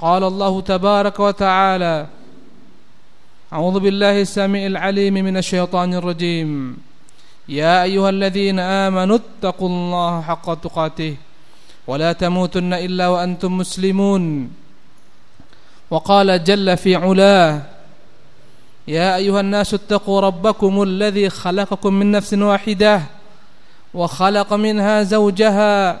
قال الله تبارك وتعالى أعوذ بالله السميع العليم من الشيطان الرجيم. يا أيها الذين آمنوا اتقوا الله حق تقاته ولا تموتن إلا وأنتم مسلمون. وقال جل في علاه يا أيها الناس اتقوا ربكم الذي خلقكم من نفس واحدة وخلق منها زوجها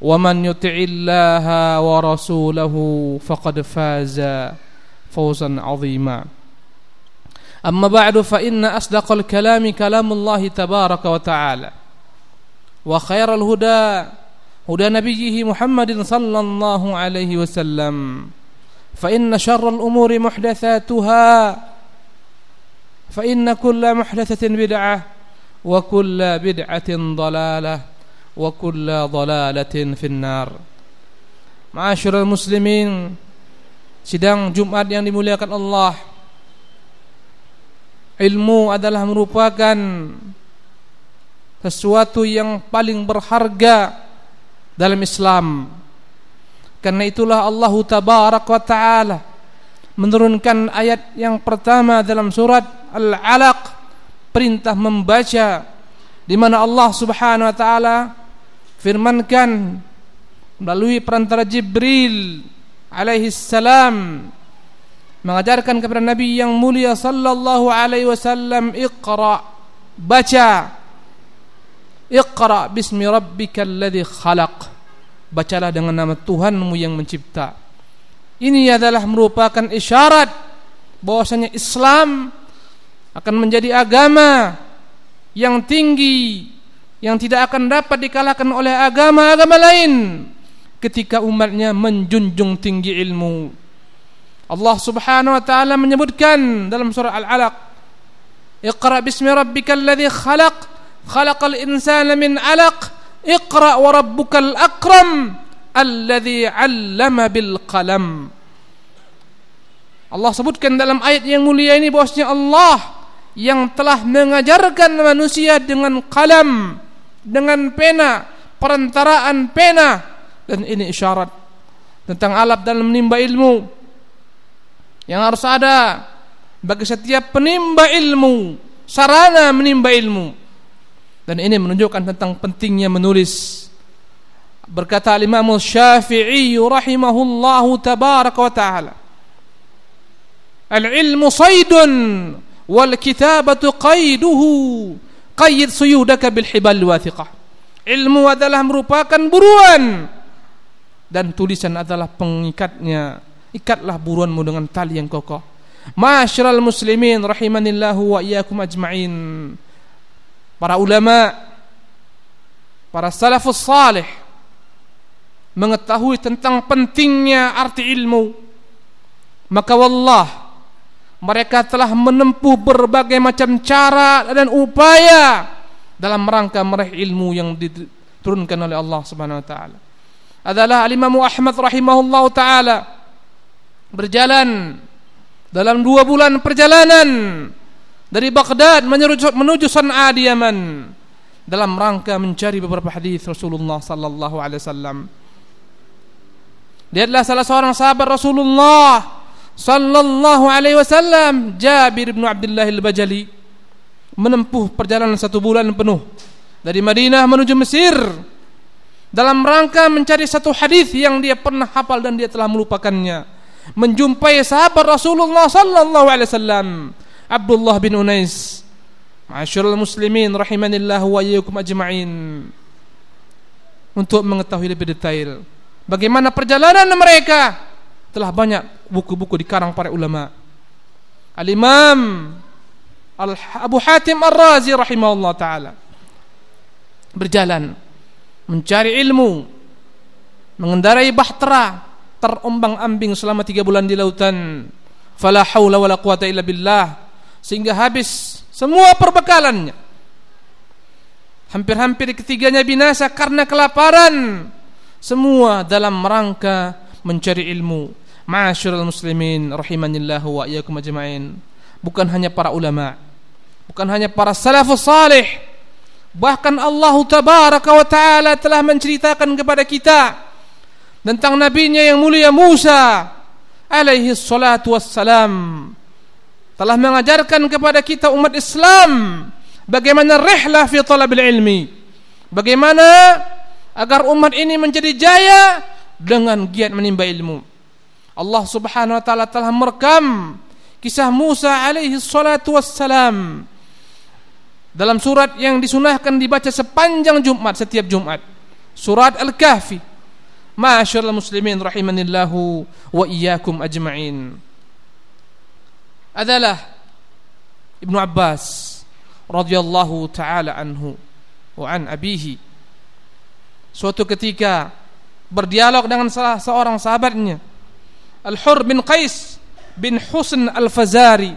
ومن يطع الله ورسوله فقد فاز فوزا عظيما. أما بعد فإن أصدق الكلام كلام الله تبارك وتعالى وخير الهدى هدى نبيه محمد صلى الله عليه وسلم فإن شر الأمور محدثاتها فإن كل محدثة بدعة وكل بدعة ضلالة. Wa kulla dhalalatin finnar. Ma'asyiral muslimin sidang Jumat yang dimuliakan Allah. Ilmu adalah merupakan sesuatu yang paling berharga dalam Islam. Karena itulah Allah tabarak wa taala menurunkan ayat yang pertama dalam surat Al-Alaq perintah membaca di mana Allah Subhanahu wa taala firmankan melalui perantara Jibril alaihi salam mengajarkan kepada Nabi yang mulia sallallahu alaihi wasallam iqra baca iqra bismi rabbikal ladzi khalaq. Bacalah dengan nama Tuhanmu yang mencipta. Ini adalah merupakan isyarat bahwasanya Islam akan menjadi agama yang tinggi yang tidak akan dapat dikalahkan oleh agama-agama lain ketika umatnya menjunjung tinggi ilmu. Allah Subhanahu wa taala menyebutkan dalam surah Al-Alaq, "Iqra bismi rabbikal ladzi khalaq, khalaqal insana min 'alaq, iqra wa rabbukal akram alladzi 'allama bil qalam." Allah sebutkan dalam ayat yang mulia ini bahwasanya Allah yang telah mengajarkan manusia dengan kalam dengan pena, perantaraan pena dan ini isyarat tentang alat dalam menimba ilmu yang harus ada bagi setiap penimba ilmu, sarana menimba ilmu. Dan ini menunjukkan tentang pentingnya menulis. Berkata Imam Syafi'i rahimahullahu tabaraka wa taala. Al-ilmu saydun wal kitabatu qayduhu qayyid suyudaka bil hibal wathiqah. Ilmu adalah merupakan buruan. Dan tulisan adalah pengikatnya. Ikatlah buruanmu dengan tali yang kokoh. Masyarul muslimin rahimanillahu wa iyyakum ajma'in. Para ulama para salafus salih mengetahui tentang pentingnya arti ilmu. Maka wallah mereka telah menempuh berbagai macam cara dan upaya dalam rangka meraih ilmu yang diturunkan oleh Allah Subhanahu wa taala. Adalah Imam Ahmad rahimahullah taala berjalan dalam dua bulan perjalanan dari Baghdad menuju, menuju San'a di Yaman dalam rangka mencari beberapa hadis Rasulullah sallallahu alaihi wasallam. Dia adalah salah seorang sahabat Rasulullah sallallahu alaihi wasallam Jabir bin Abdullah al-Bajali menempuh perjalanan satu bulan penuh dari Madinah menuju Mesir dalam rangka mencari satu hadis yang dia pernah hafal dan dia telah melupakannya. Menjumpai sahabat Rasulullah sallallahu alaihi wasallam Abdullah bin Unais. Ma'asyiral muslimin rahimanillah wa iyyakum ajma'in. Untuk mengetahui lebih detail bagaimana perjalanan mereka telah banyak buku-buku dikarang para ulama. Al-Imam Al Abu Hatim Ar-Razi rahimahullah taala berjalan mencari ilmu mengendarai bahtera terombang-ambing selama tiga bulan di lautan. Fala haula wala quwata illa billah. Sehingga habis semua perbekalannya. Hampir-hampir ketiganya binasa karena kelaparan. Semua dalam rangka mencari ilmu. Ma'asyiral muslimin rahimanillahu wa iyyakum ajmain. Bukan hanya para ulama bukan hanya para salafus salih. Bahkan Allah tabaraka wa taala telah menceritakan kepada kita tentang nabinya yang mulia Musa alaihi salatu wassalam. Telah mengajarkan kepada kita umat Islam bagaimana rihlah fi talabil ilmi. Bagaimana agar umat ini menjadi jaya dengan giat menimba ilmu. Allah Subhanahu wa taala telah merekam kisah Musa alaihi salatu wassalam dalam surat yang disunahkan dibaca sepanjang Jumat setiap Jumat. Surat Al-Kahfi. Ma'asyiral muslimin rahimanillahu wa iyyakum ajma'in. Adalah Ibnu Abbas radhiyallahu taala anhu wa an abihi. Suatu ketika berdialog dengan salah seorang sahabatnya. Al-Hur bin Qais bin Husn Al-Fazari.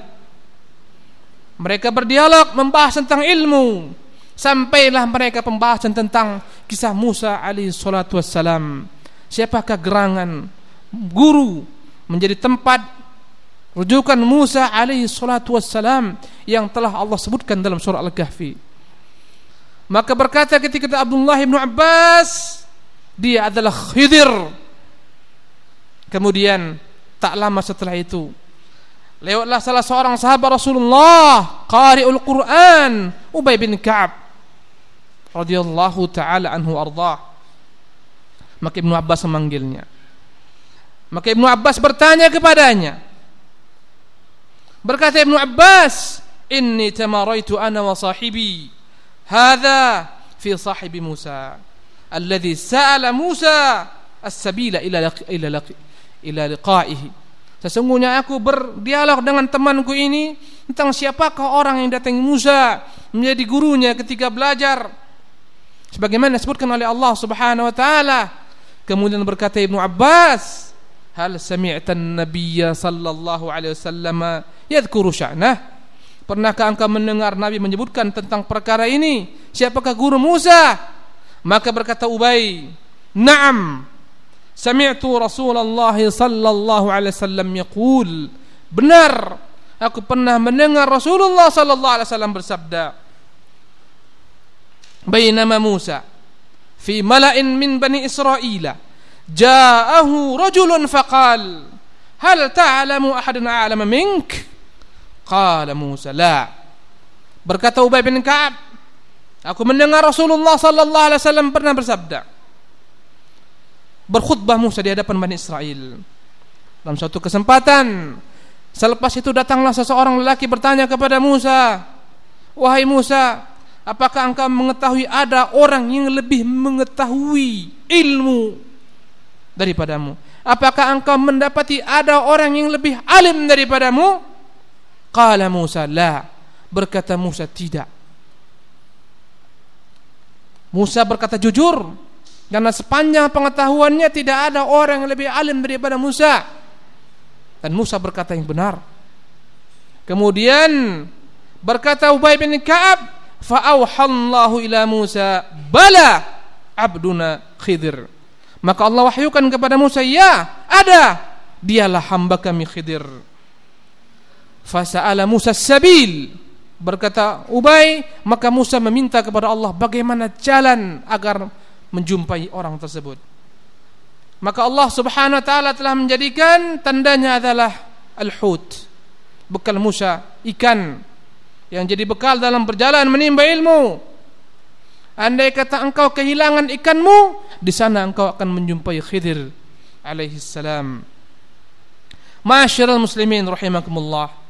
Mereka berdialog membahas tentang ilmu. Sampailah mereka pembahasan tentang kisah Musa alaihi salatu wassalam. Siapakah gerangan guru menjadi tempat rujukan Musa alaihi salatu wassalam yang telah Allah sebutkan dalam surah Al-Kahfi? Maka berkata ketika Abdullah bin Abbas dia adalah Khidir kemudian tak lama setelah itu lewatlah salah seorang sahabat Rasulullah qari'ul Quran Ubay bin Ka'ab radhiyallahu taala anhu ardah maka Ibnu Abbas memanggilnya. Maka Ibnu Abbas bertanya kepadanya. Berkata Ibnu Abbas, "Inni tamaraitu ana wa sahibi hadha fi sahibi Musa alladhi sa'ala Musa as-sabila ila ila ila liqa'ihi." Sesungguhnya aku berdialog dengan temanku ini tentang siapakah orang yang datang Musa menjadi gurunya ketika belajar sebagaimana disebutkan oleh Allah Subhanahu wa taala Kemudian berkata Ibnu Abbas, "Hal sami'tan Nabiyya sallallahu alaihi wasallam yadhkuru sya'nah?" Pernahkah engkau mendengar Nabi menyebutkan tentang perkara ini? Siapakah guru Musa? Maka berkata Ubay, "Na'am. Sami'tu Rasulullah sallallahu alaihi wasallam yaqul." Benar, aku pernah mendengar Rasulullah sallallahu alaihi wasallam bersabda, "Bainama Musa fi mala'in min bani Israel ja'ahu rajulun faqal hal ta'lamu ahadan a'lama mink qala Musa la berkata Ubay bin Ka'ab aku mendengar Rasulullah sallallahu alaihi wasallam pernah bersabda berkhutbah Musa di hadapan Bani Israel dalam suatu kesempatan selepas itu datanglah seseorang lelaki bertanya kepada Musa wahai Musa Apakah engkau mengetahui ada orang yang lebih mengetahui ilmu daripadamu? Apakah engkau mendapati ada orang yang lebih alim daripadamu? Qala Musa la. Berkata Musa tidak. Musa berkata jujur karena sepanjang pengetahuannya tidak ada orang yang lebih alim daripada Musa. Dan Musa berkata yang benar. Kemudian berkata Ubay bin Ka'ab fa'auhallahu ila Musa bala abduna Khidir maka Allah wahyukan kepada Musa ya ada dialah hamba kami Khidir fasa'ala Musa sabil berkata Ubay maka Musa meminta kepada Allah bagaimana jalan agar menjumpai orang tersebut maka Allah Subhanahu wa taala telah menjadikan tandanya adalah al-hut bekal Musa ikan yang jadi bekal dalam berjalan menimba ilmu. Andai kata engkau kehilangan ikanmu, di sana engkau akan menjumpai Khidir alaihi salam. Masyarul muslimin rahimakumullah.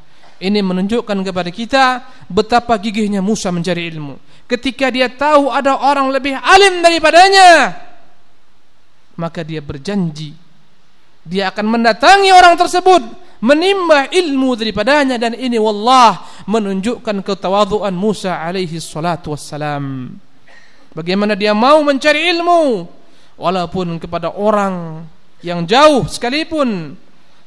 Ini menunjukkan kepada kita betapa gigihnya Musa mencari ilmu. Ketika dia tahu ada orang lebih alim daripadanya, maka dia berjanji dia akan mendatangi orang tersebut, menimba ilmu daripadanya dan ini wallah menunjukkan ketawaduan Musa alaihi salatu wassalam. Bagaimana dia mau mencari ilmu walaupun kepada orang yang jauh sekalipun.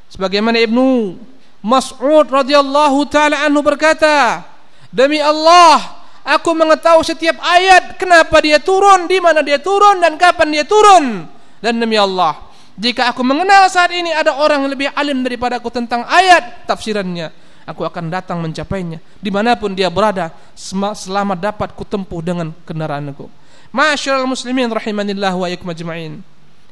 Sebagaimana Ibnu Mas'ud radhiyallahu taala anhu berkata, "Demi Allah, aku mengetahui setiap ayat kenapa dia turun, di mana dia turun dan kapan dia turun." Dan demi Allah, jika aku mengenal saat ini ada orang yang lebih alim daripada aku tentang ayat tafsirannya, aku akan datang mencapainya di mana pun dia berada selama dapat kutempuh dengan kendaraanku. Masyaallah muslimin rahimanillah wa ajma'in.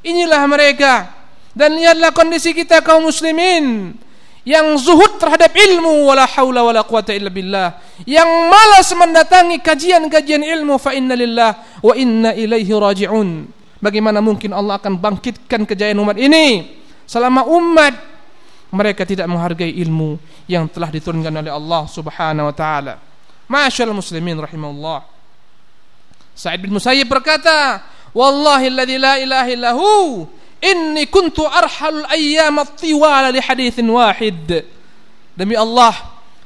Inilah mereka dan lihatlah kondisi kita kaum muslimin yang zuhud terhadap ilmu wala haula wala quwata illa billah. Yang malas mendatangi kajian-kajian ilmu fa inna lillah wa inna ilaihi raji'un. Bagaimana mungkin Allah akan bangkitkan kejayaan umat ini? Selama umat mereka tidak menghargai ilmu yang telah diturunkan oleh Allah Subhanahu wa taala. Masyaallah muslimin rahimahullah. Sa'id bin Musayyib berkata wallahi alladzi la ilaha illahu Inni kuntu arhalul ayyam at-tiwala li hadithin wahid. Demi Allah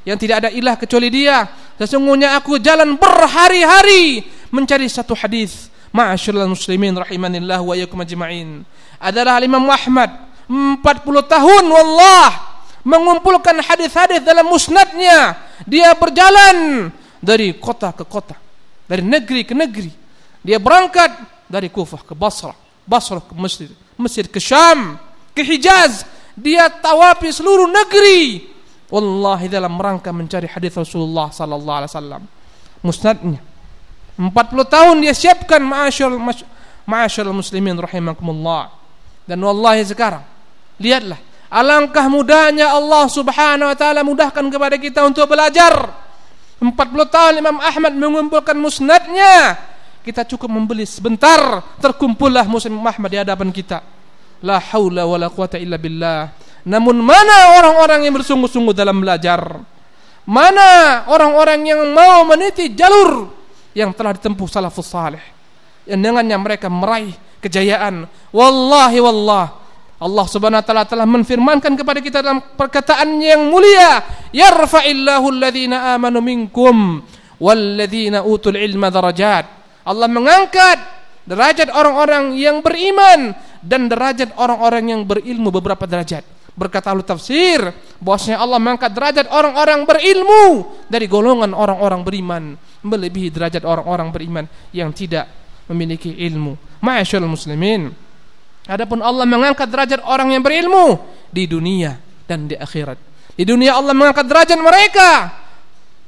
yang tidak ada ilah kecuali Dia, sesungguhnya aku jalan berhari-hari mencari satu hadis. Ma'asyiral muslimin rahimanillah wa iyyakum ajma'in. Adalah Imam Ahmad 40 tahun wallah mengumpulkan hadis-hadis dalam musnadnya. Dia berjalan dari kota ke kota, dari negeri ke negeri. Dia berangkat dari Kufah ke Basrah, Basrah ke Mesir, Mesir ke Syam, ke Hijaz, dia tawapi seluruh negeri. Wallahi dalam rangka mencari hadis Rasulullah sallallahu alaihi wasallam. Musnadnya 40 tahun dia siapkan ma'asyar ma'asyar muslimin rahimakumullah. Dan wallahi sekarang lihatlah alangkah mudahnya Allah Subhanahu wa taala mudahkan kepada kita untuk belajar. 40 tahun Imam Ahmad mengumpulkan musnadnya kita cukup membeli. Sebentar terkumpullah Muslim Muhammad di hadapan kita. La haula wala quwata illa billah. Namun mana orang-orang yang bersungguh-sungguh dalam belajar? Mana orang-orang yang mau meniti jalur yang telah ditempuh salafus salih? Yang dengannya mereka meraih kejayaan. Wallahi wallah. Allah Subhanahu wa taala telah menfirmankan kepada kita dalam perkataan yang mulia. Yarfa'illahu alladhina amanu minkum walladzina utul ilma darajat Allah mengangkat derajat orang-orang yang beriman dan derajat orang-orang yang berilmu beberapa derajat. Berkata ahli tafsir bahwasanya Allah mengangkat derajat orang-orang berilmu dari golongan orang-orang beriman melebihi derajat orang-orang beriman yang tidak memiliki ilmu. Ma'asyiral muslimin. Adapun Allah mengangkat derajat orang yang berilmu di dunia dan di akhirat. Di dunia Allah mengangkat derajat mereka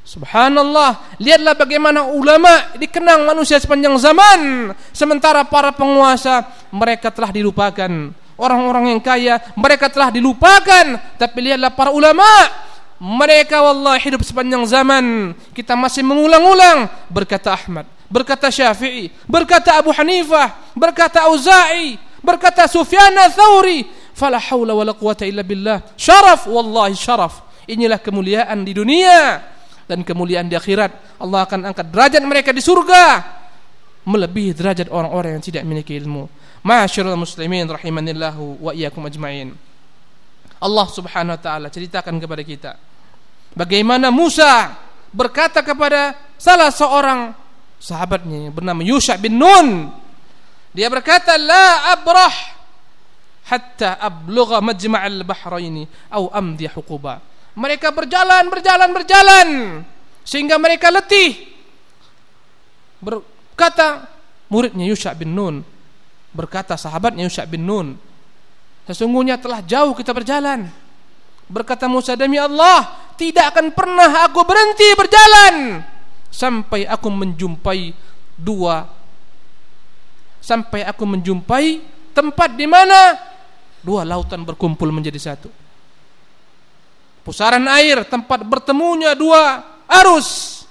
Subhanallah, lihatlah bagaimana ulama dikenang manusia sepanjang zaman. Sementara para penguasa mereka telah dilupakan. Orang-orang yang kaya mereka telah dilupakan. Tapi lihatlah para ulama, mereka wallah hidup sepanjang zaman. Kita masih mengulang-ulang berkata Ahmad, berkata Syafi'i, berkata Abu Hanifah, berkata Auza'i, berkata Sufyan Tsauri. Fala haula wala quwata illa billah. Syaraf wallahi syaraf. Inilah kemuliaan di dunia dan kemuliaan di akhirat. Allah akan angkat derajat mereka di surga melebihi derajat orang-orang yang tidak memiliki ilmu. Masyarul muslimin rahimanillahu wa iyyakum ajmain. Allah Subhanahu wa taala ceritakan kepada kita bagaimana Musa berkata kepada salah seorang sahabatnya yang bernama Yusha bin Nun. Dia berkata, "La abrah hatta ablugha majma'al bahraini au amdi huquba." Mereka berjalan, berjalan, berjalan sehingga mereka letih. Berkata muridnya Yusha bin Nun, berkata sahabatnya Yusha bin Nun, sesungguhnya telah jauh kita berjalan. Berkata Musa demi Allah, tidak akan pernah aku berhenti berjalan sampai aku menjumpai dua sampai aku menjumpai tempat di mana dua lautan berkumpul menjadi satu pusaran air tempat bertemunya dua arus.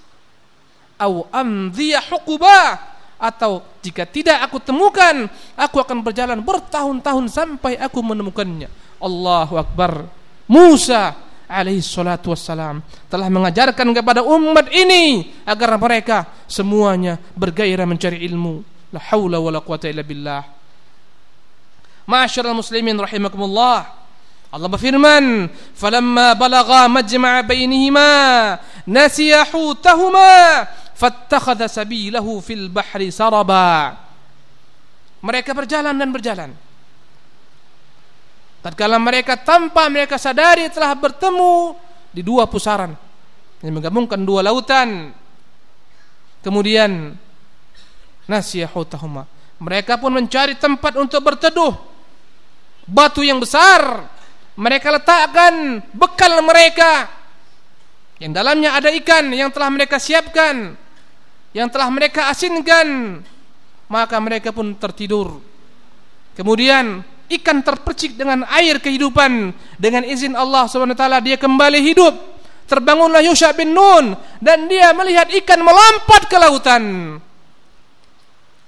Au amdhiya huquba atau jika tidak aku temukan aku akan berjalan bertahun-tahun sampai aku menemukannya. Allahu akbar. Musa alaihi salatu wassalam telah mengajarkan kepada umat ini agar mereka semuanya bergairah mencari ilmu. La haula wala quwata illa billah. Ma'asyiral muslimin rahimakumullah Allah berfirman falamma balagha majma'a bainihima nasiya hutahuma fattakhadha sabilahu fil bahri saraba. Mereka berjalan dan berjalan. Tatkala mereka tanpa mereka sadari telah bertemu di dua pusaran yang menggabungkan dua lautan. Kemudian nasiya hutahuma. Mereka pun mencari tempat untuk berteduh. Batu yang besar mereka letakkan bekal mereka. Yang dalamnya ada ikan yang telah mereka siapkan yang telah mereka asinkan. Maka mereka pun tertidur. Kemudian ikan terpercik dengan air kehidupan. Dengan izin Allah SWT dia kembali hidup. Terbangunlah Yusha bin Nun dan dia melihat ikan melompat ke lautan.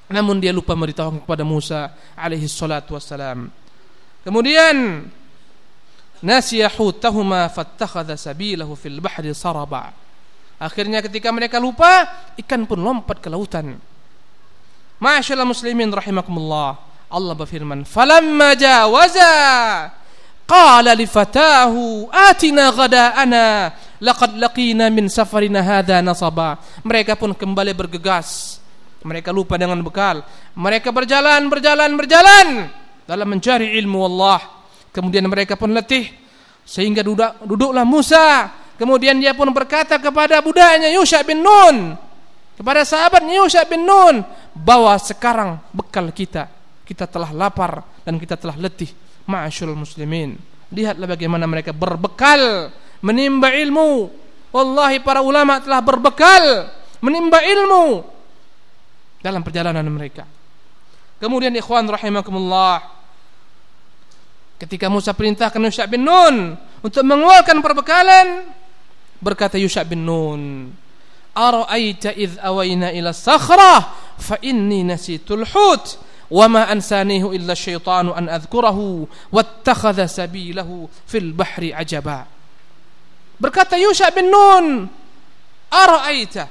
Namun dia lupa memberitahu kepada Musa alaihi salatu wassalam. Kemudian nasiya hutahuma fattakhadha sabilahu fil bahri saraba Akhirnya ketika mereka lupa, ikan pun lompat ke lautan. Masyaallah muslimin rahimakumullah. Allah berfirman, "Falamma jawaza qala li fatahu atina ghada'ana laqad laqina min safarina hadha nasaba." Mereka pun kembali bergegas. Mereka lupa dengan bekal. Mereka berjalan, berjalan, berjalan dalam mencari ilmu Allah. Kemudian mereka pun letih sehingga duduk, duduklah Musa Kemudian dia pun berkata kepada budaknya Yusha bin Nun, kepada sahabatnya Yusha bin Nun, bawa sekarang bekal kita. Kita telah lapar dan kita telah letih. Ma'asyul muslimin. Lihatlah bagaimana mereka berbekal menimba ilmu. Wallahi para ulama telah berbekal menimba ilmu dalam perjalanan mereka. Kemudian ikhwan rahimakumullah ketika Musa perintahkan Yusha bin Nun untuk mengeluarkan perbekalan Berkata Yusha bin Nun, "Ara'aita idh awayna ila sakhrah fa inni nasitul hut wa ma ansanihu illa syaitanu an adhkurahu wattakhadha sabilahu fil bahri ajaba." Berkata Yusha bin Nun, "Ara'aita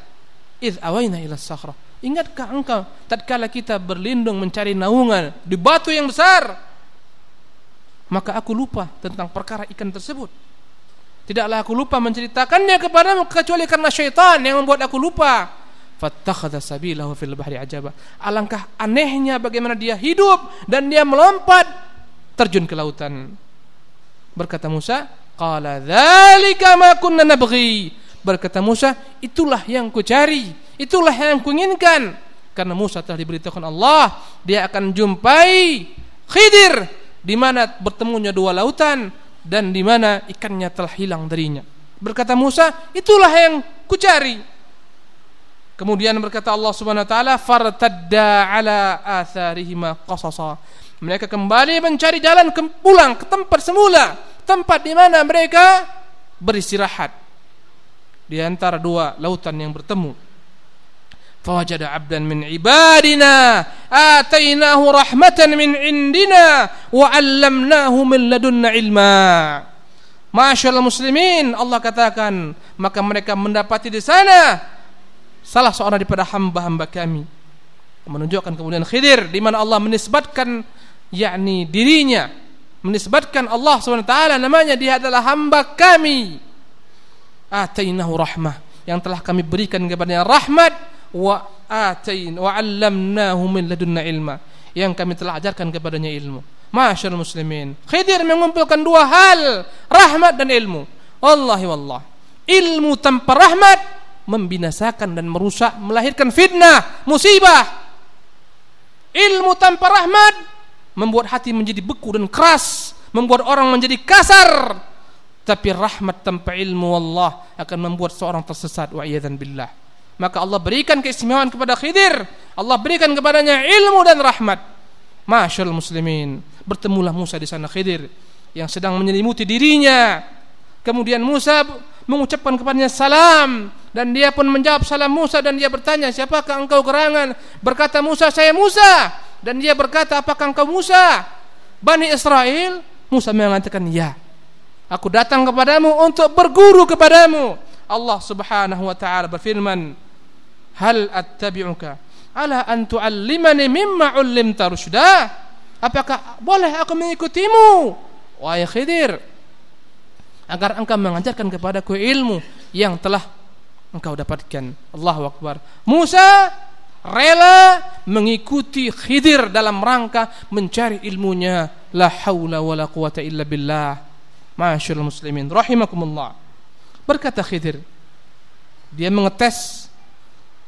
idh awayna ila sakhrah?" Ingatkah engkau tatkala kita berlindung mencari naungan di batu yang besar? Maka aku lupa tentang perkara ikan tersebut. Tidaklah aku lupa menceritakannya kepadamu kecuali karena syaitan yang membuat aku lupa. Fattakhadha sabilahu fil bahri ajaba. Alangkah anehnya bagaimana dia hidup dan dia melompat terjun ke lautan. Berkata Musa, qala dzalika ma kunna nabghi. Berkata Musa, itulah yang ku cari, itulah yang ku inginkan. Karena Musa telah diberitahukan Allah, dia akan jumpai Khidir di mana bertemunya dua lautan dan di mana ikannya telah hilang darinya. Berkata Musa, itulah yang kucari. Kemudian berkata Allah Subhanahu wa taala, "Fartadda ala atharihima qasasa." Mereka kembali mencari jalan ke pulang ke tempat semula, tempat di mana mereka beristirahat di antara dua lautan yang bertemu. فوجد عبدا من عبادنا آتيناه رحمة من عندنا وعلمناه من لدنا علما Masyaallah muslimin Allah katakan maka mereka mendapati di sana salah seorang daripada hamba-hamba kami menunjukkan kemudian Khidir di mana Allah menisbatkan yakni dirinya menisbatkan Allah SWT namanya dia adalah hamba kami atainahu rahmah yang telah kami berikan kepadanya rahmat wa atain wa 'allamnahu min ladunna ilma yang kami telah ajarkan kepadanya ilmu. Masyaallah muslimin. Khidir mengumpulkan dua hal, rahmat dan ilmu. Wallahi wallah. Ilmu tanpa rahmat membinasakan dan merusak, melahirkan fitnah, musibah. Ilmu tanpa rahmat membuat hati menjadi beku dan keras, membuat orang menjadi kasar. Tapi rahmat tanpa ilmu Allah akan membuat seorang tersesat wa billah maka Allah berikan keistimewaan kepada Khidir. Allah berikan kepadanya ilmu dan rahmat. Masyal muslimin. Bertemulah Musa di sana Khidir yang sedang menyelimuti dirinya. Kemudian Musa mengucapkan kepadanya salam. Dan dia pun menjawab salam Musa dan dia bertanya siapakah engkau gerangan? Berkata Musa saya Musa. Dan dia berkata apakah engkau Musa? Bani Israel Musa mengatakan ya Aku datang kepadamu untuk berguru kepadamu. Allah Subhanahu wa taala berfirman, "Hal attabi'uka ala an tu'allimani mimma 'ullimta rusyda?" Apakah boleh aku mengikutimu? Wahai Khidir, agar engkau mengajarkan kepadaku ilmu yang telah engkau dapatkan. Allahu Akbar. Musa rela mengikuti Khidir dalam rangka mencari ilmunya. La haula wala quwata illa billah. Masyaallah muslimin rahimakumullah. Berkata Khidir, dia mengetes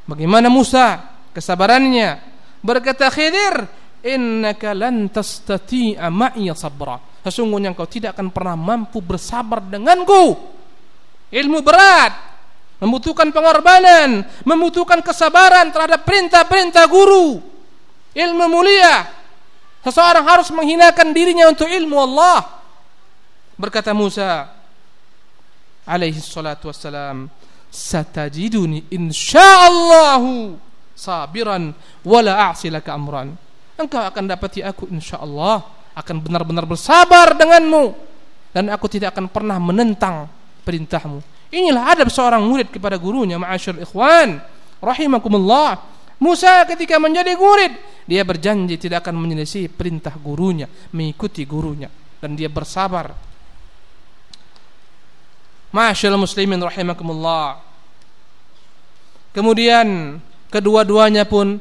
bagaimana Musa kesabarannya. Berkata Khidir, "Innaka lan tastati'a ma'i sabra." Sesungguhnya engkau tidak akan pernah mampu bersabar denganku. Ilmu berat, membutuhkan pengorbanan, membutuhkan kesabaran terhadap perintah-perintah guru. Ilmu mulia. Seseorang harus menghinakan dirinya untuk ilmu Allah. Berkata Musa alaihi salatu wassalam, "Satajiduni insyaallah sabiran wala a'si laka amran." Engkau akan dapati aku insyaallah akan benar-benar bersabar denganmu dan aku tidak akan pernah menentang perintahmu Inilah adab seorang murid kepada gurunya, ma'asyar ikhwan. Rahimakumullah. Musa ketika menjadi murid, dia berjanji tidak akan menyelisih perintah gurunya, mengikuti gurunya dan dia bersabar. Masyaallah muslimin rahimakumullah. Kemudian kedua-duanya pun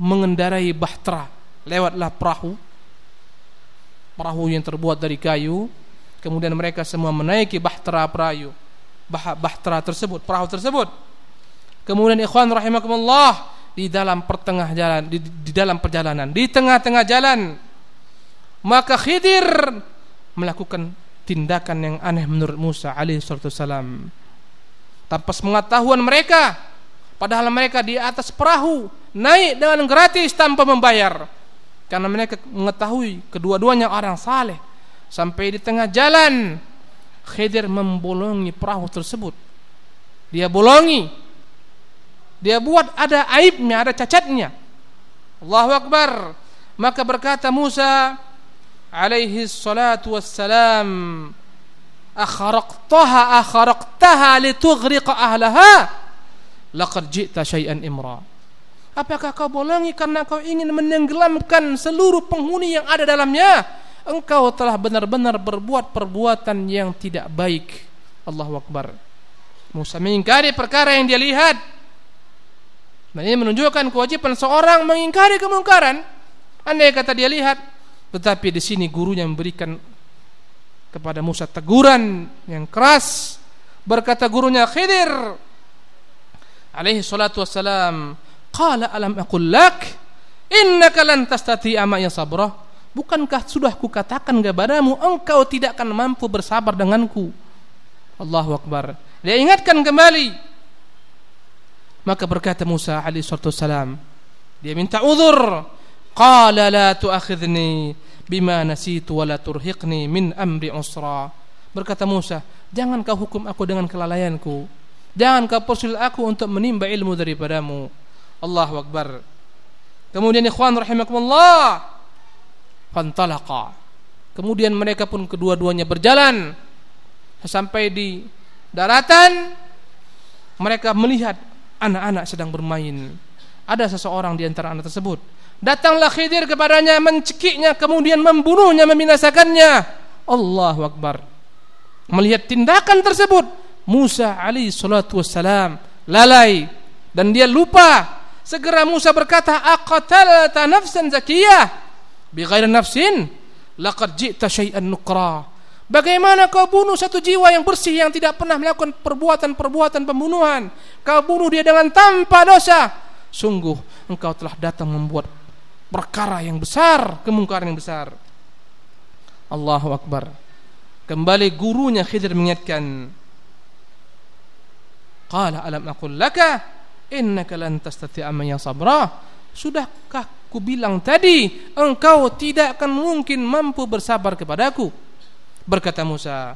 mengendarai bahtera, lewatlah perahu. Perahu yang terbuat dari kayu. Kemudian mereka semua menaiki bahtera perahu bahtera tersebut, perahu tersebut. Kemudian ikhwan rahimakumullah di dalam pertengah jalan di, di dalam perjalanan, di tengah-tengah jalan maka Khidir melakukan tindakan yang aneh menurut Musa alaihi salam. Tanpa pengetahuan mereka, padahal mereka di atas perahu naik dengan gratis tanpa membayar. Karena mereka mengetahui kedua-duanya orang saleh. Sampai di tengah jalan Khidir membolongi perahu tersebut. Dia bolongi. Dia buat ada aibnya, ada cacatnya. Allahu Akbar. Maka berkata Musa alaihi salatu wassalam, "Akharaqtaha akharaqtaha litughriqa ahlaha." Laqad ji'ta syai'an imra. Apakah kau bolongi karena kau ingin menenggelamkan seluruh penghuni yang ada dalamnya? engkau telah benar-benar berbuat perbuatan yang tidak baik. Allahu Akbar. Musa mengingkari perkara yang dia lihat. Dan ini menunjukkan kewajiban seorang mengingkari kemungkaran. Andai kata dia lihat, tetapi di sini gurunya memberikan kepada Musa teguran yang keras. Berkata gurunya Khidir alaihi salatu wassalam, "Qala alam aqul lak innaka lan tastati'a ma sabrah?" Bukankah sudah kukatakan kepadamu engkau tidak akan mampu bersabar denganku? Allahu Akbar. Dia ingatkan kembali. Maka berkata Musa alaihi salam, dia minta uzur. Qala la tu'akhidni bima nasitu wa la turhiqni min amri usra. Berkata Musa, jangan kau hukum aku dengan kelalaianku. Jangan kau persulit aku untuk menimba ilmu daripadamu. Allahu Akbar. Kemudian ikhwan rahimakumullah, fantalaqa. Kemudian mereka pun kedua-duanya berjalan sampai di daratan mereka melihat anak-anak sedang bermain. Ada seseorang di antara anak tersebut. Datanglah Khidir kepadanya, mencekiknya, kemudian membunuhnya, membinasakannya. Allahu Akbar. Melihat tindakan tersebut, Musa alaihi salatu wassalam lalai dan dia lupa. Segera Musa berkata, "Aqatalta nafsan zakiyah?" bighairi nafsin laqad ji'ta syai'an nukra Bagaimana kau bunuh satu jiwa yang bersih yang tidak pernah melakukan perbuatan-perbuatan pembunuhan? Kau bunuh dia dengan tanpa dosa. Sungguh engkau telah datang membuat perkara yang besar, kemungkaran yang besar. Allahu Akbar. Kembali gurunya Khidir mengingatkan. Qala alam aqul laka innaka lan tastati'a man sabra. Sudahkah ku bilang tadi engkau tidak akan mungkin mampu bersabar kepadaku berkata Musa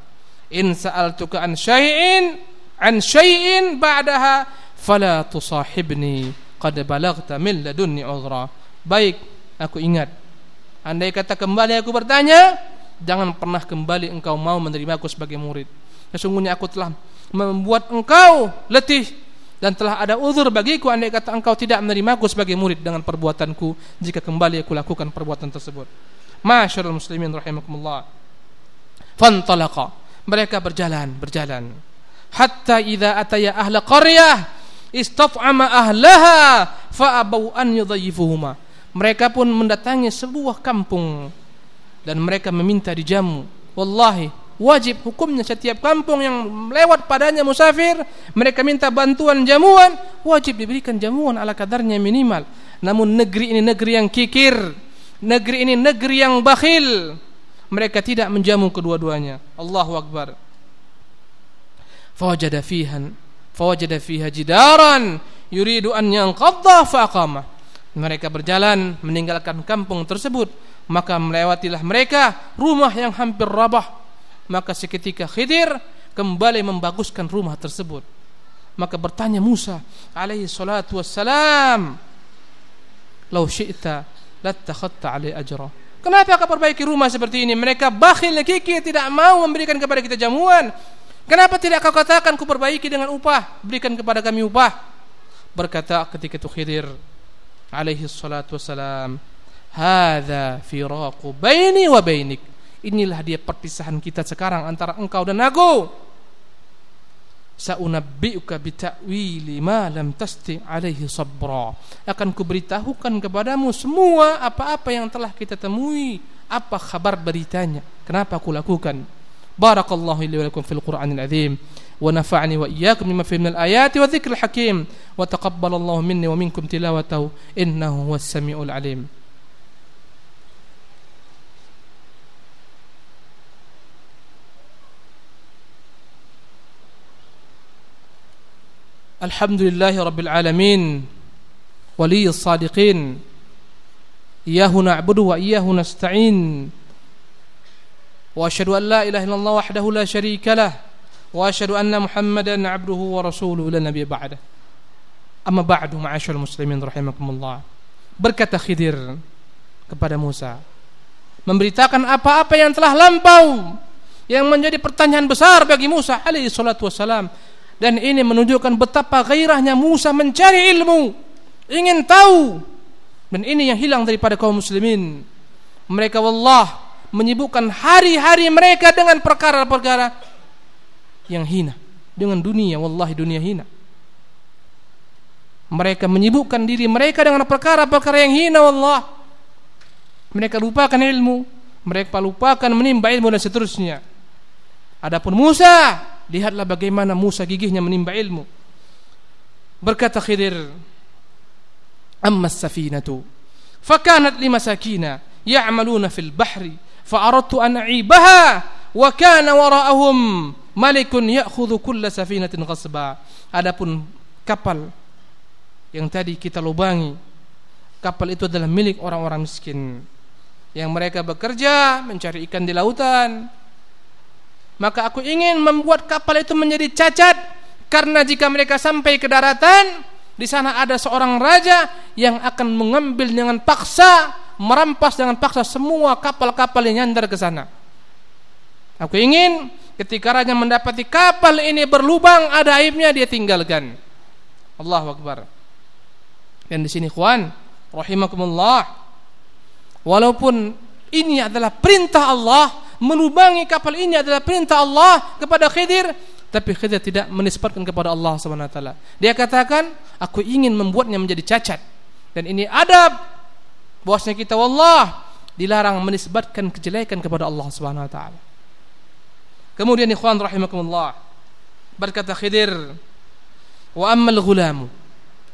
in sa'altuka an syai'in an syai'in ba'daha fala tusahibni qad balaghta min ladunni uzra baik aku ingat andai kata kembali aku bertanya jangan pernah kembali engkau mau menerima aku sebagai murid. Sesungguhnya aku telah membuat engkau letih dan telah ada uzur bagiku andai kata engkau tidak menerima aku sebagai murid dengan perbuatanku jika kembali aku lakukan perbuatan tersebut. Masyarul muslimin rahimakumullah. Fantalaqa. Mereka berjalan, berjalan. Hatta idza ataya ahla qaryah istaf'ama ahlaha fa abau an. Mereka pun mendatangi sebuah kampung dan mereka meminta dijamu. Wallahi, wajib hukumnya setiap kampung yang lewat padanya musafir, mereka minta bantuan jamuan, wajib diberikan jamuan ala kadarnya minimal. Namun negeri ini negeri yang kikir, negeri ini negeri yang bakhil. Mereka tidak menjamu kedua-duanya. Allahu Akbar. Fawajada fiha fawajada fiha jidaran yuridu an yanqadha fa mereka berjalan meninggalkan kampung tersebut. Maka melewatilah mereka rumah yang hampir rabah. Maka seketika Khidir kembali membaguskan rumah tersebut. Maka bertanya Musa alaihi salatu wassalam lau syi'ta lattakhadta alai ajra. Kenapa kau perbaiki rumah seperti ini? Mereka bakhil kiki tidak mau memberikan kepada kita jamuan kenapa tidak kau katakan ku perbaiki dengan upah berikan kepada kami upah? Berkata ketika itu Khidir alaihi salatu wassalam hadza firaqu baini wa bainik. Inilah dia perpisahan kita sekarang antara engkau dan aku. Saunabbiuka bita'wili ma lam tasti alaihi sabra. Akan kuberitahukan kepadamu semua apa-apa yang telah kita temui apa kabar beritanya. Kenapa aku lakukan barakallahu li wa lakum fil qur'anil azim ونفعني وإياكم بما فيه من الآيات والذكر الحكيم وتقبل الله مني ومنكم تلاوته إنه هو السميع العليم الحمد لله رب العالمين ولي الصادقين إياه نعبد وإياه نستعين واشهد ان لا اله الا الله وحده لا شريك له واشهد ان محمدا عبده ورسوله الى النبي بعده اما بعد معاشر muslimin rahimakumullah berkata Khidir kepada Musa. Memberitakan apa-apa yang telah lampau yang menjadi pertanyaan besar bagi Musa alaihi salatu dan ini menunjukkan betapa gairahnya Musa mencari ilmu ingin tahu. Dan ini yang hilang daripada kaum muslimin. Mereka wallah menyibukkan hari-hari mereka dengan perkara-perkara yang hina. Dengan dunia wallahi dunia hina. Mereka menyibukkan diri mereka dengan perkara-perkara yang hina wallah. Mereka lupakan ilmu mereka lupakan menimba ilmu dan seterusnya. Adapun Musa lihatlah bagaimana Musa gigihnya menimba ilmu. Berkata Khidir amma safinatu fakanat limasakina ya'maluna fil bahri fa aradtu an a'ibaha wa kana wara'ahum malikun ya'khudhu kulla safinatin ghasba adapun kapal yang tadi kita lubangi kapal itu adalah milik orang-orang miskin yang mereka bekerja mencari ikan di lautan. Maka aku ingin membuat kapal itu menjadi cacat karena jika mereka sampai ke daratan di sana ada seorang raja yang akan mengambil dengan paksa merampas dengan paksa semua kapal-kapal yang nyandar ke sana. Aku ingin ketika raja mendapati kapal ini berlubang ada aibnya dia tinggalkan. Allahu Akbar. Dan di sini kawan rahimakumullah walaupun ini adalah perintah Allah melubangi kapal ini adalah perintah Allah kepada Khidir tapi Khidir tidak menisbatkan kepada Allah Subhanahu wa taala. Dia katakan aku ingin membuatnya menjadi cacat. Dan ini adab bosnya kita wallah dilarang menisbatkan kejelekan kepada Allah Subhanahu wa taala. Kemudian ikhwan rahimakumullah berkata Khidir wa ammal ghulamu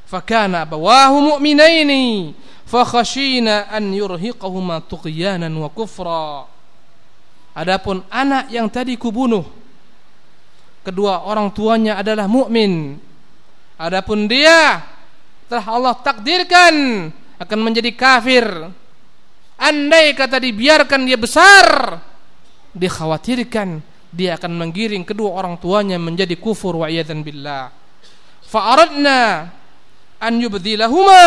fakana abawahu mu'minaini fakhashina an yurhiqahuma tughyanan wa kufra. Adapun anak yang tadi kubunuh kedua orang tuanya adalah mukmin adapun dia telah Allah takdirkan akan menjadi kafir andai kata dibiarkan dia besar dikhawatirkan dia akan menggiring kedua orang tuanya menjadi kufur wa iyadzan billah fa aradna an yubdilahuma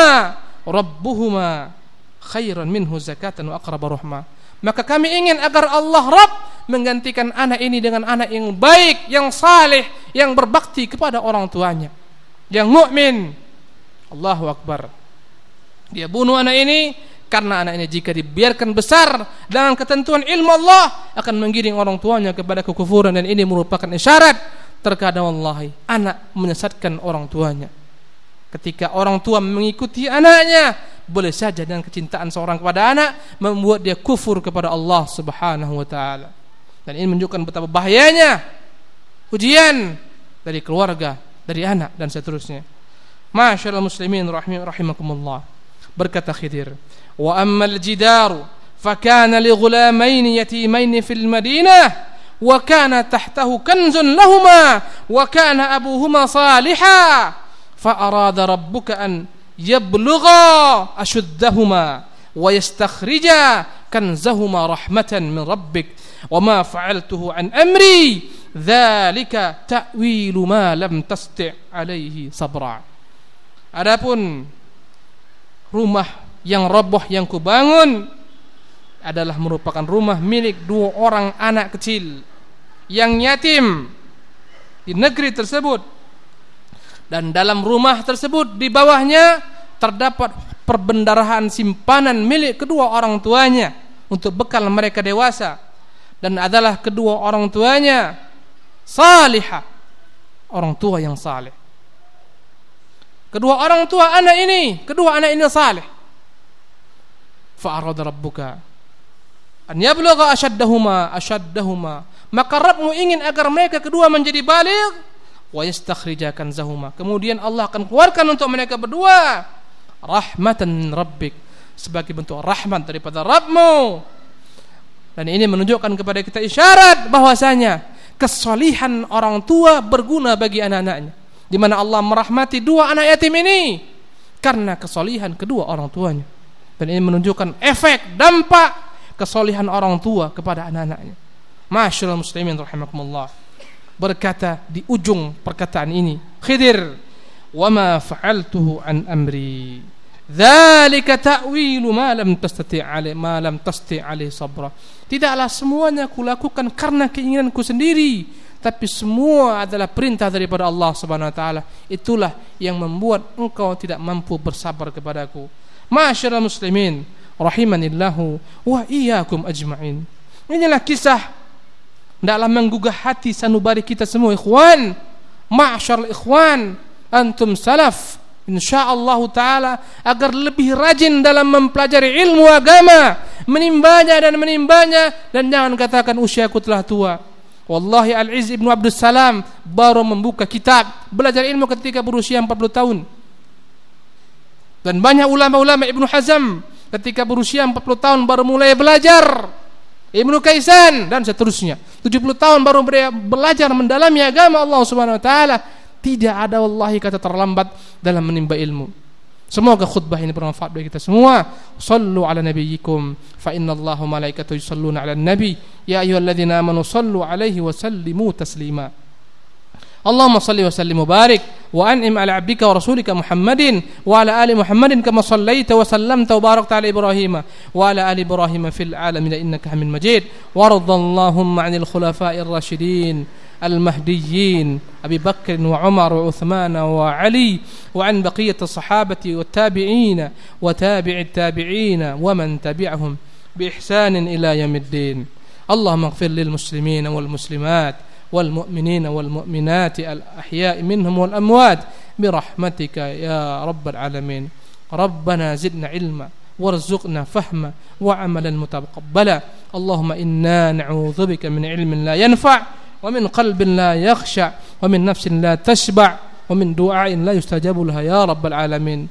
rabbuhuma khairan minhu zakatan wa aqrab rahmah Maka kami ingin agar Allah Rabb menggantikan anak ini dengan anak yang baik, yang saleh, yang berbakti kepada orang tuanya, yang mukmin. Allahu Akbar. Dia bunuh anak ini karena anak ini jika dibiarkan besar dengan ketentuan ilmu Allah akan menggiring orang tuanya kepada kekufuran dan ini merupakan isyarat terkadang wallahi anak menyesatkan orang tuanya. Ketika orang tua mengikuti anaknya, boleh saja dengan kecintaan seorang kepada anak membuat dia kufur kepada Allah Subhanahu wa taala. Dan ini menunjukkan betapa bahayanya ujian dari keluarga, dari anak dan seterusnya. Masyaallah muslimin rahim rahimakumullah. Berkata Khidir, "Wa ammal jidaru fakana li ghulamain yatimain fil Madinah wa kana tahtahu kanzun lahumā wa kana abuhuma salihan." فأراد ربك أن يبلغا أشدهما ويستخرجا كنزهما رحمة من ربك وما فعلته عن أمري ذلك تأويل ما لم تستع عليه صبرا Adapun rumah yang roboh yang kubangun adalah merupakan rumah milik dua orang anak kecil yang yatim di negeri tersebut. Dan dalam rumah tersebut di bawahnya terdapat perbendarahan simpanan milik kedua orang tuanya untuk bekal mereka dewasa. Dan adalah kedua orang tuanya salihah orang tua yang saleh kedua orang tua anak ini. Kedua anak ini saleh fa arada rabbuka. An yablugha ashaddahuma ashaddahuma. Maka Rabbmu ingin agar mereka kedua menjadi baligh wa yastakhrijakan zahuma. Kemudian Allah akan keluarkan untuk mereka berdua. Rahmatan rabbik. Sebagai bentuk rahmat daripada Rabbmu. Dan ini menunjukkan kepada kita isyarat bahwasanya kesalihan orang tua berguna bagi anak-anaknya. Di mana Allah merahmati dua anak yatim ini. Karena kesalihan kedua orang tuanya. Dan ini menunjukkan efek dampak kesalihan orang tua kepada anak-anaknya. Masyaallah muslimin rahimakumullah. Berkata di ujung perkataan ini Khidir wa ma fa'altuhu an amri. Dzalika ta'wilu ma lam tastati' alai ma lam tasti' alai sabra. Tidaklah semuanya kulakukan karena keinginanku sendiri tapi semua adalah perintah daripada Allah Subhanahu wa taala. Itulah yang membuat engkau tidak mampu bersabar kepadaku. Masyaallah muslimin rahimanillahu wa iyyakum ajma'in. Inilah kisah. Tidaklah menggugah hati sanubari kita semua ikhwan. Ma'syar ikhwan, antum salaf. Insyaallah taala agar lebih rajin dalam mempelajari ilmu agama, menimbanya dan menimbanya. Dan jangan katakan usiaku telah tua. Wallahi Al-Izz Ibnu Abdul Salam baru membuka kitab belajar ilmu ketika berusia 40 tahun. Dan banyak ulama-ulama Ibnu Hazm ketika berusia 40 tahun baru mulai belajar. Ibnu Kaisan dan seterusnya. 70 tahun baru belajar mendalami agama Allah Subhanahu wa taala. Tidak ada wallahi kata terlambat dalam menimba ilmu. Semoga khutbah ini bermanfaat bagi kita semua. Sallu ala nabiyyikum fa inna Allah wa malaikatahu yusalluna ala nabi ya ayyuhalladzina amanu sallu alaihi wa sallimu taslima. اللهم صل وسلم وبارك وأنعم على عبدك ورسولك محمد وعلى آل محمد كما صليت وسلمت وباركت على إبراهيم وعلى آل إبراهيم في العالمين إنك حميد مجيد وارض اللهم عن الخلفاء الراشدين المهديين أبي بكر وعمر وعثمان وعلي وعن بقية الصحابة والتابعين وتابع التابعين ومن تبعهم بإحسان إلى يوم الدين. اللهم اغفر للمسلمين والمسلمات والمؤمنين والمؤمنات الأحياء منهم والأموات برحمتك يا رب العالمين. ربنا زدنا علما وارزقنا فهما وعملا متقبلا. اللهم إنا نعوذ بك من علم لا ينفع ومن قلب لا يخشع ومن نفس لا تشبع ومن دعاء لا يستجاب لها. يا رب العالمين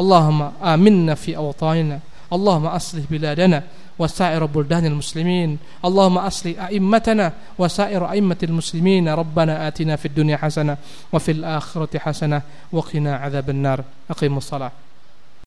اللهم آمنا في أوطاننا اللهم أصلح بلادنا وسائر بلدان المسلمين اللهم أصلح أئمتنا وسائر أئمة المسلمين. ربنا آتنا في الدنيا حسنة وفي الآخرة حسنة وقنا عذاب النار. أقيموا الصلاة.